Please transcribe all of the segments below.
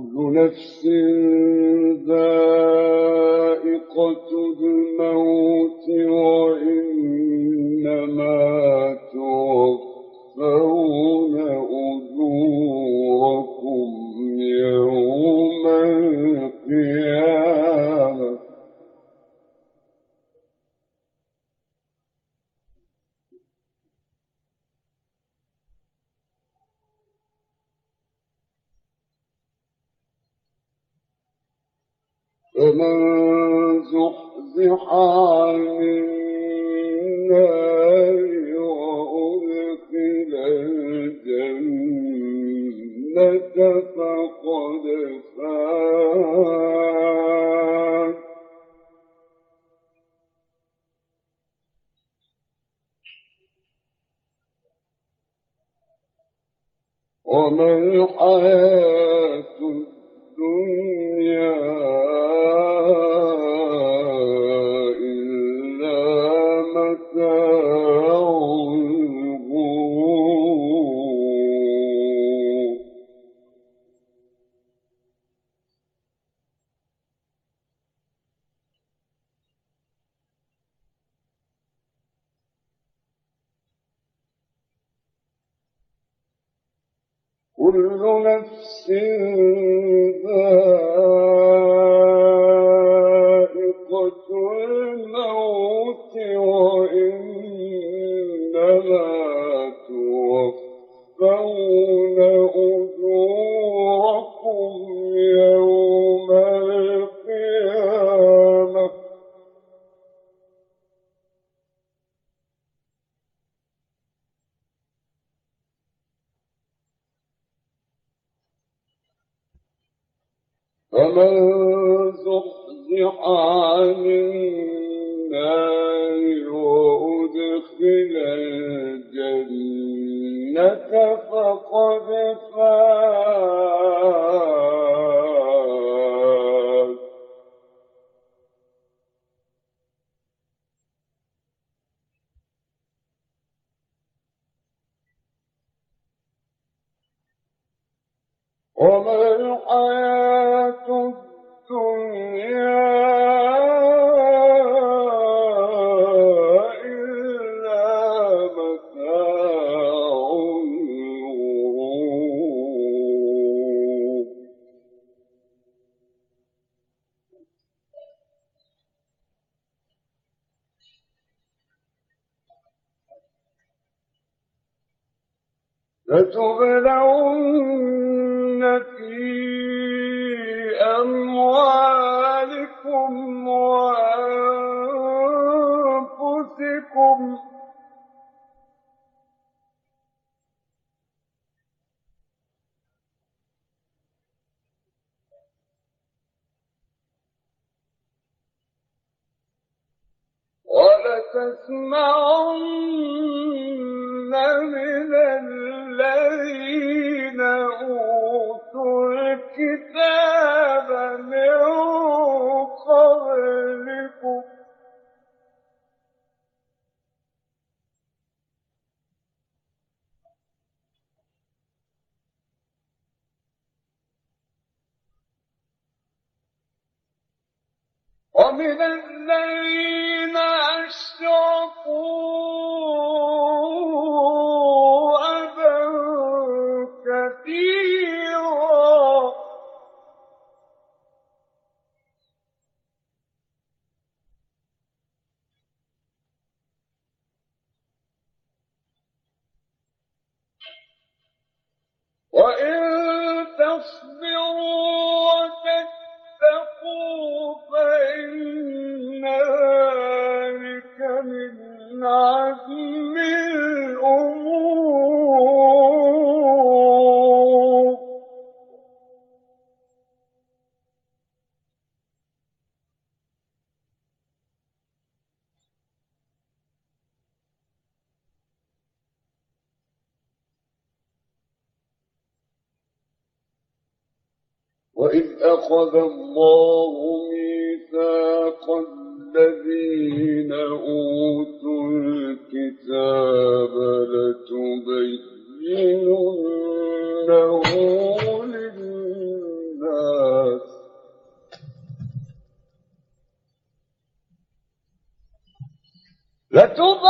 كل نفس ذائقة الموت وإنما توفون فمن زحزح عن النار وأدخل الجنة فقد فاز. وما الحياة الدنيا إلا متاع كل نفس ذائقة فمن زحزح عن النار وأدخل الجنة فقد فاز وما الحياة ومن الذين أشركوا أبا كثيرا أخذ الله ميثاق الذين أوتوا الكتاب لتبيننه للناس. لتبيننه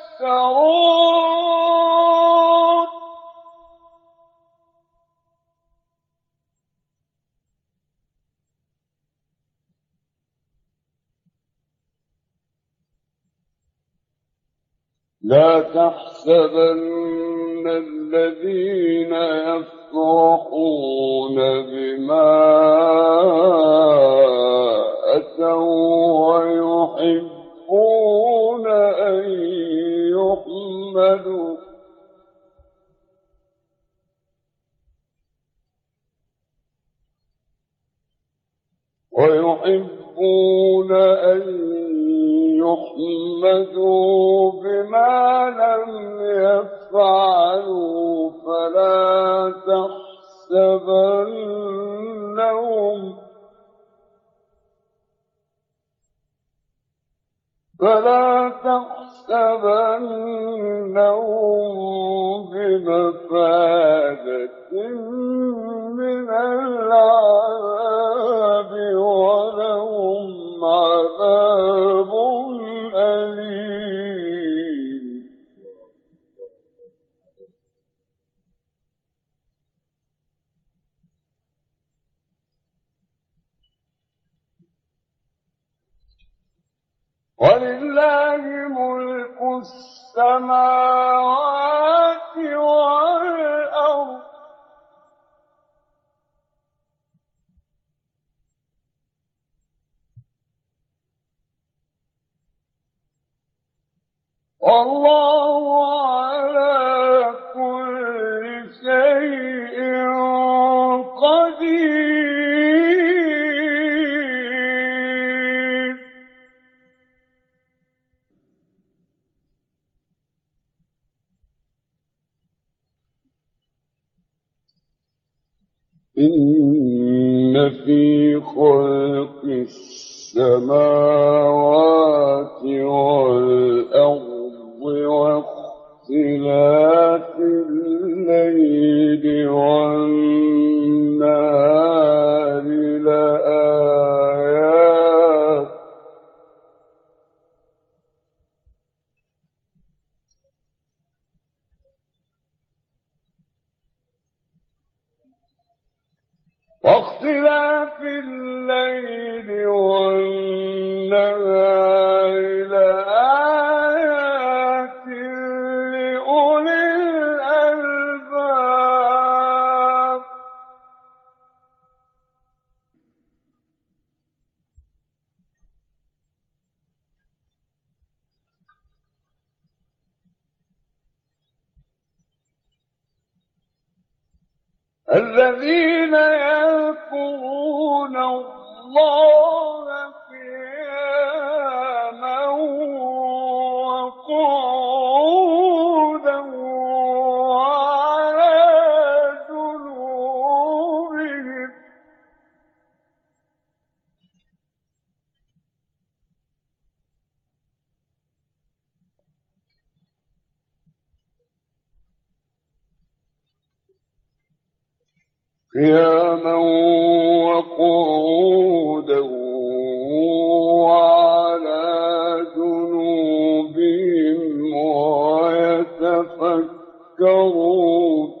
لا تحسبن الذين يفرحون بما أتوا ويحبون أن يحمدوا ويحبون أن يحمدوا بما لم يفعلوا فلا تحسبنهم فلا تحسبنهم بمفادة من العذاب ولهم عذاب أليم. ولله ملك السماوات والأرض. والله إن في خلق السماوات والأرض واختلاف الليل والنهار الذين يذكرون الله قياما وقعودا وعلى جنوبهم ويتفكرون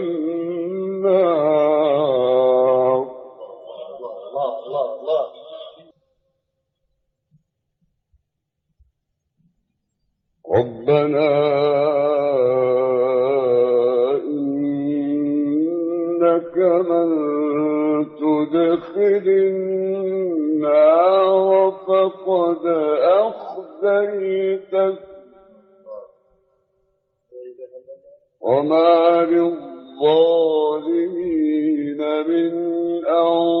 للظالمين من أعوام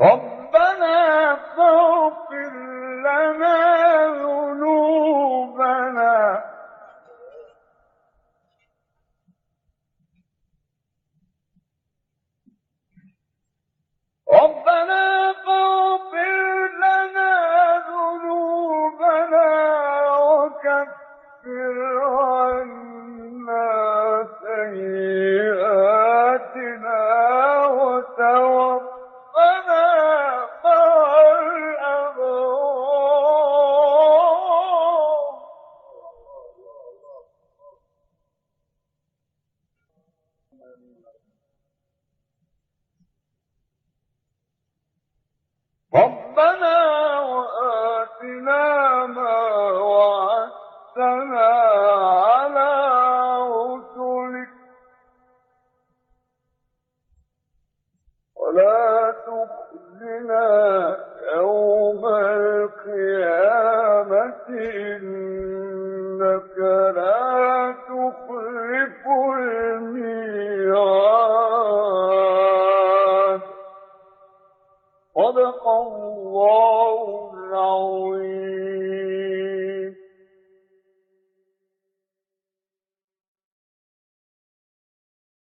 ہم ولا تخزنا يوم القيامة إنك لا تخلف الله العظيم.